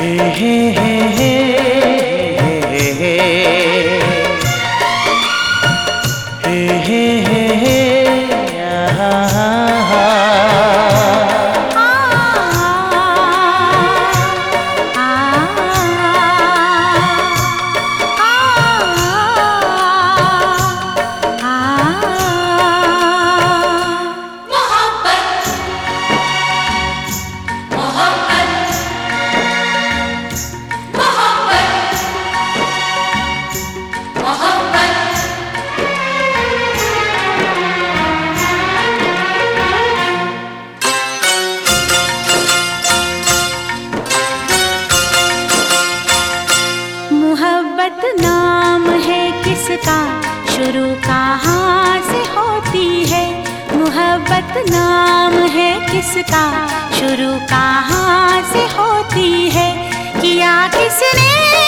मोहब्बत नाम है किसका? शुरू कहाँ से होती है? मोहब्बत नाम है किसका? शुरू कहाँ से होती है? किया किसने?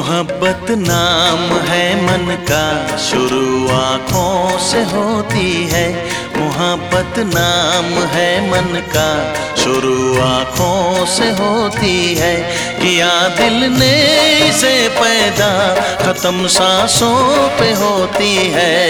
मोहब्बत नाम है मन का, शुरू आँखों से होती है। मोहब्बत नाम है मन का, शुरू आँखों से होती है। किया दिल ने इसे पैदा, खत्म सांसों पे होती है।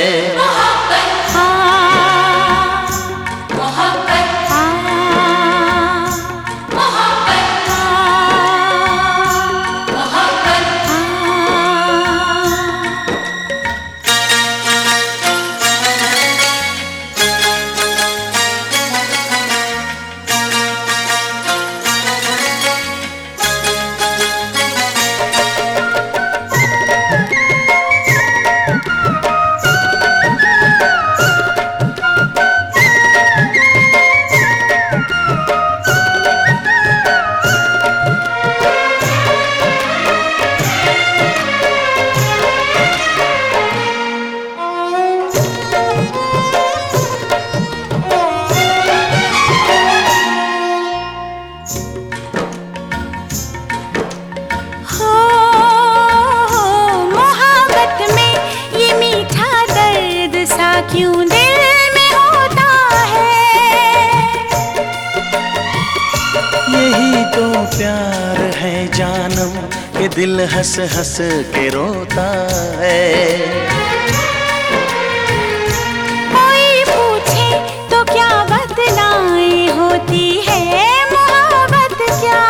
क्यों दिल में होता है? यही तो प्यार है जानम कि दिल हंस हंस के रोता है। कोई पूछे तो क्या बदनाई होती है मोहब्बत क्या?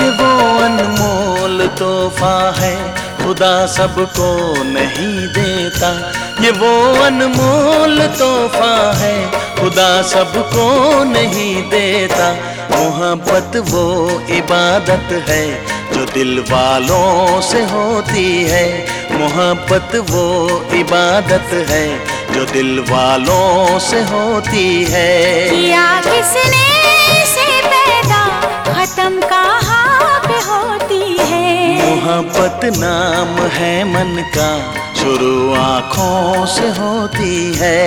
ये वो अनमोल तोहफा है खुदा सबको नहीं देता। ये वो अनमोल तोहफा है, खुदा सबको नहीं देता। मोहब्बत वो इबादत है, जो दिल वालों से होती है। मोहब्बत वो इबादत है, जो दिल वालों से होती है। किया किसने इसे पैदा, खत्म कहाँ मोहब्बत नाम है मन का शुरू आँखों से होती है।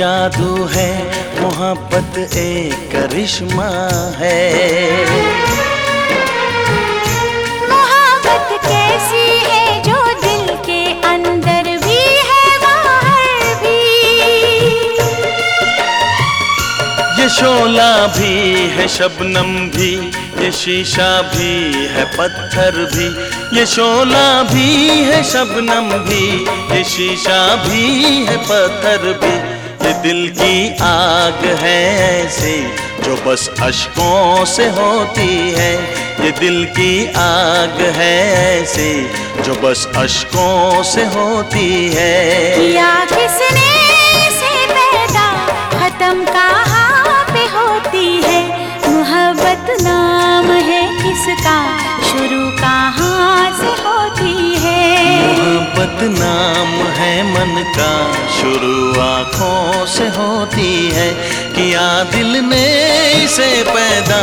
जादू है मोहब्बत एक करिश्मा है। मोहब्बत कैसी है जो दिल के अंदर भी है बाहर भी। शोला भी है शबनम भी ये शीशा भी है पत्थर भी। ये शोला भी है शबनम भी ये शीशा भी है पत्थर भी। दिल की आग है ऐसे जो बस अशकों से होती है। ये दिल की आग है ऐसे जो बस अशकों से होती है। किया किसने इसे पैदा खत्म कहाँ पे होती है? मोहब्बत नाम है किसका? शुरू कहाँ से होती है? मोहब्बत नाम है मन का शुरू आँखों से होती है किया दिल ने इसे पैदा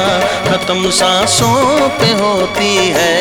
खत्म सांसों पे होती है।